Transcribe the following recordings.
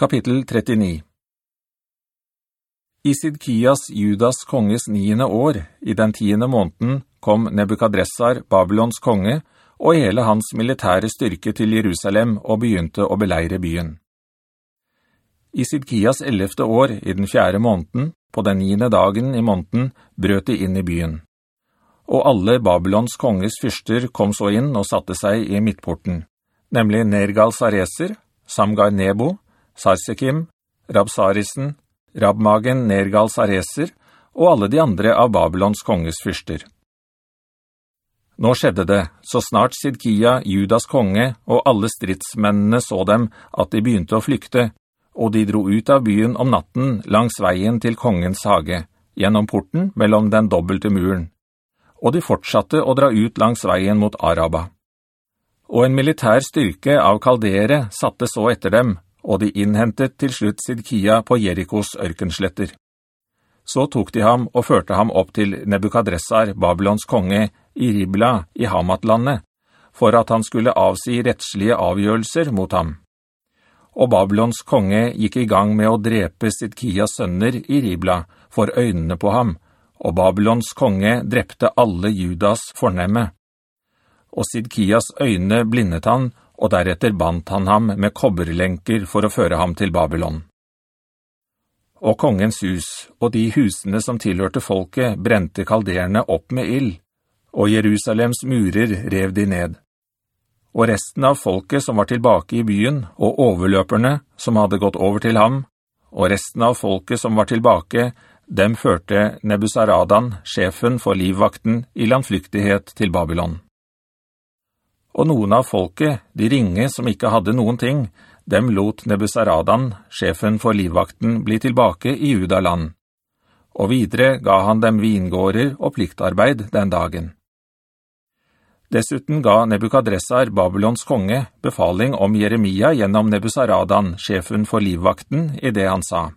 Kapittel 39 I Sidkias, Judas konges niende år, i den tiende måneden, kom Nebukadressar, Babylons konge, og hele hans militære styrke til Jerusalem og begynte å beleire byen. I Sidkias ellefte år, i den fjerde måneden, på den niende dagen i måneden, brøt de inn i byen. Og alle Babylons konges fyrster kom så inn og satte seg i midtporten, nemlig Nergal-Sareser, Samgar-Nebo, Sarsekim, Rabsarisen, Rabmagen, Nergal-Sareser og alle de andre av Babylons konges fyrster. Nå skjedde det, så snart Sidkia, Judas konge, og alle stridsmennene så dem, at de begynte å flykte, og de dro ut av byen om natten langs veien til kongens hage, gjennom porten mellom den dobbelte muren. Og de fortsatte å dra ut langs veien mot Araba. Og en militær styrke av kaldere satte så etter dem, og de innhentet til slutt Sidkia på Jerikos ørkensletter. Så tok de ham og førte ham opp til Nebukadressar, Babylons konge, i Ribla i Hamatlandet, for at han skulle avsi rettslige avgjørelser mot ham. Og Babylons konge gikk i gang med å drepe Sidkias sønner i Ribla for øynene på ham, og Babylons konge drepte alle Judas fornemme. Og Sidkias øyne blindet han, og deretter bandt han ham med kobberlenker for å føre ham til Babylon. Og kongens hus, og de husene som tilhørte folket, brente kalderene opp med ild, og Jerusalems murer rev de ned. Og resten av folket som var tilbake i byen, og overløperne som hadde gått over til ham, og resten av folket som var tilbake, dem førte Nebusaradan, sjefen for livvakten, i landflyktighet til Babylon. Og noen av folket, de ringe som ikke hadde noen ting, dem lot Nebusaradan, sjefen for livvakten, bli tilbake i Judaland. Og videre ga han dem vingårder og pliktarbeid den dagen. Dessuten ga Nebukadressar, Babylons konge, befaling om Jeremia gjennom Nebusaradan, sjefen for livvakten, i det han sa.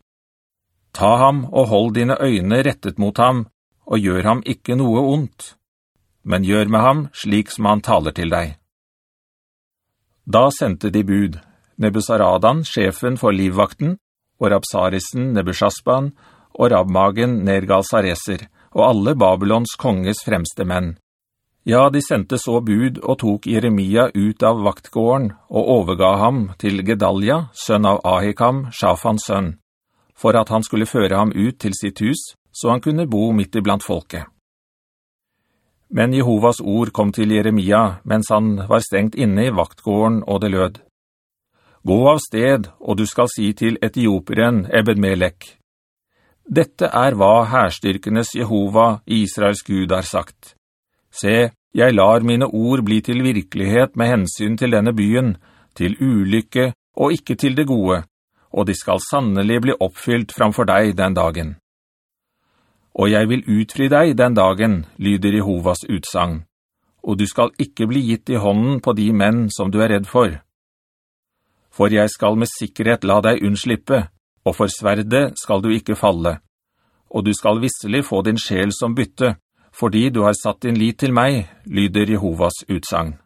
Ta ham og hold dine øyne rettet mot ham, og gjør ham ikke noe ondt, men gjør med ham slik som han taler til deg. Da sendte de bud, Nebusaradan, sjefen for livvakten, og Rapsarisen, Nebushasban, og Rabmagen, Nergal-Sareser, og alle Babylons konges fremste menn. Ja, de sendte så bud og tok Jeremia ut av vaktgården og overga ham til Gedalja, sønn av Ahikam, Shafans sønn, for at han skulle føre ham ut til sitt hus, så han kunne bo midt iblant folket. Men Jehovas ord kom til Jeremia mens han var stengt inne i vaktgården, og det lød. Gå av sted, og du skal si til etioperen Ebed-Melek. Dette er hva herstyrkenes Jehova, Israels Gud, har sagt. Se, jeg lar mine ord bli til virkelighet med hensyn til denne byen, til ulykke og ikke til det gode, og de skal sannelig bli oppfylt framfor deg den dagen og jeg vil utfri deg den dagen, lyder Jehovas utsang, og du skal ikke bli gitt i hånden på de menn som du er redd for. For jeg skal med sikkerhet la deg unnslippe, og for sverde skal du ikke falle, og du skal visselig få din sjel som bytte, fordi du har satt din lit til meg, lyder Jehovas utsang.